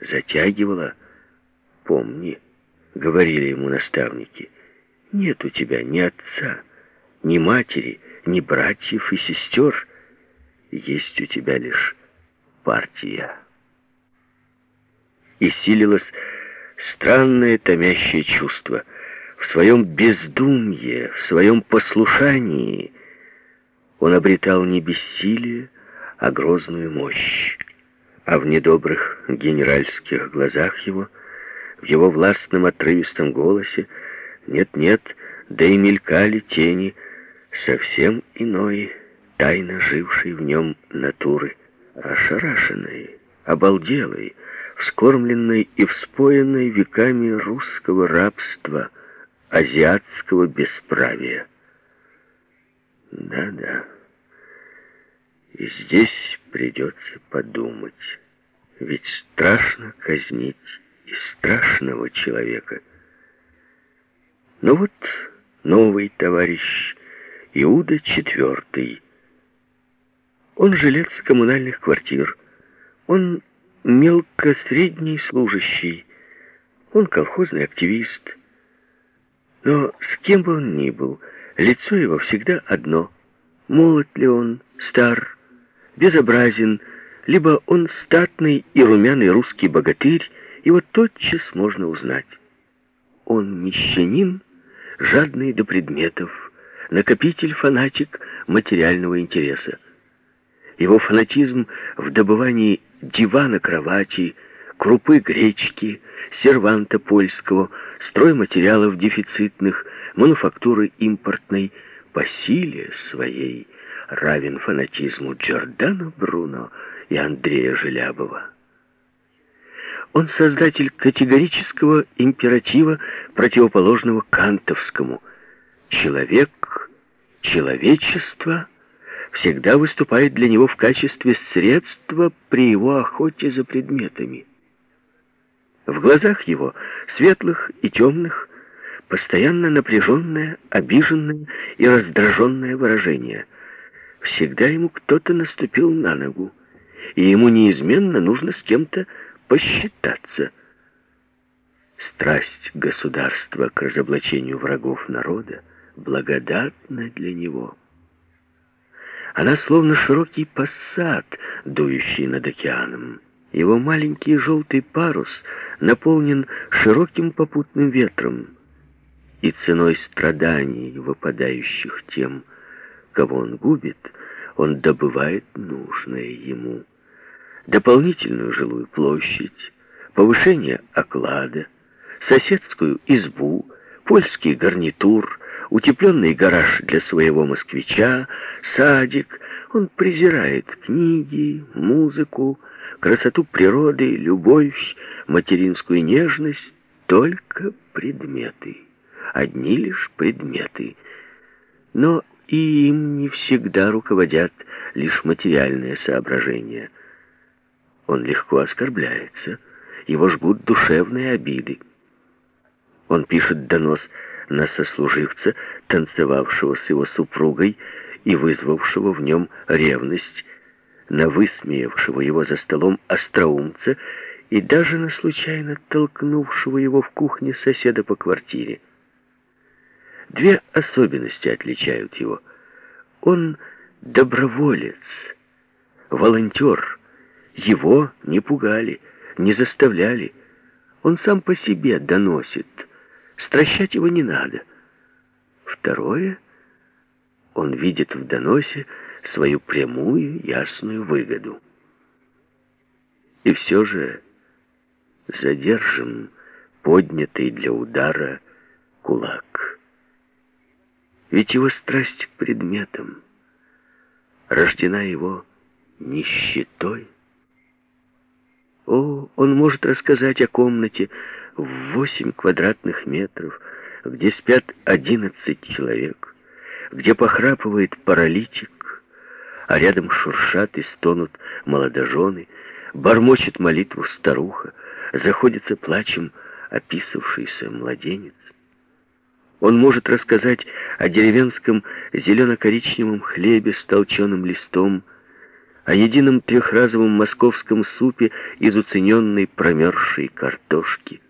затягивала. Помни, говорили ему наставники, нет у тебя ни отца, ни матери, ни братьев и сестер. Есть у тебя лишь партия. И силилось странное томящее чувство. В своем бездумье, в своем послушании он обретал не бессилие, а грозную мощь. А в недобрых генеральских глазах его, в его властном отрывистом голосе, нет-нет, да и мелькали тени совсем иной, тайно жившей в нем натуры, ошарашенной, обалделой, вскормленной и вспоенной веками русского рабства, азиатского бесправия. Да-да, и здесь придется подумать, ведь страшно казнить и страшного человека. Ну вот новый товарищ Иуда IV. Он жилец коммунальных квартир, он мелко-средний служащий, он колхозный активист. Но с кем бы он ни был, лицо его всегда одно. Молод ли он, стар, безобразен, либо он статный и румяный русский богатырь, его тотчас можно узнать. Он мещанин, жадный до предметов, накопитель-фанатик материального интереса. Его фанатизм в добывании дивана кровати, крупы гречки, серванта польского, стройматериалов дефицитных, мануфактуры импортной по силе своей равен фанатизму Джордана Бруно и Андрея Желябова. Он создатель категорического императива, противоположного кантовскому. Человек, человечество всегда выступает для него в качестве средства при его охоте за предметами. В глазах его, светлых и темных, постоянно напряженное, обиженное и раздраженное выражение. Всегда ему кто-то наступил на ногу, и ему неизменно нужно с кем-то посчитаться. Страсть государства к разоблачению врагов народа благодатна для него. Она словно широкий посад, дующий над океаном. Его маленький желтый парус наполнен широким попутным ветром, и ценой страданий, выпадающих тем, кого он губит, он добывает нужное ему дополнительную жилую площадь, повышение оклада, соседскую избу, польский гарнитур, утепленный гараж для своего москвича, садик. Он презирает книги, музыку, красоту природы, любовь, материнскую нежность, только предметы. Одни лишь предметы. Но и им не всегда руководят лишь материальные соображения – он легко оскорбляется, его жгут душевные обиды. Он пишет донос на сослуживца, танцевавшего с его супругой и вызвавшего в нем ревность, на высмеявшего его за столом остроумца и даже на случайно толкнувшего его в кухне соседа по квартире. Две особенности отличают его. Он доброволец, волонтер, его не пугали, не заставляли. Он сам по себе доносит. Стращать его не надо. Второе, он видит в доносе свою прямую, ясную выгоду. И все же задержим поднятый для удара кулак. Ведь его страсть к предметам рождена его нищетой. О, он может рассказать о комнате в восемь квадратных метров, где спят одиннадцать человек, где похрапывает паралитик, а рядом шуршат и стонут молодожены, бормочет молитву старуха, заходится плачем описавшийся младенец. Он может рассказать о деревенском зелено-коричневом хлебе с толченым листом, о едином трехразовом московском супе из уцененной промерзшей картошки.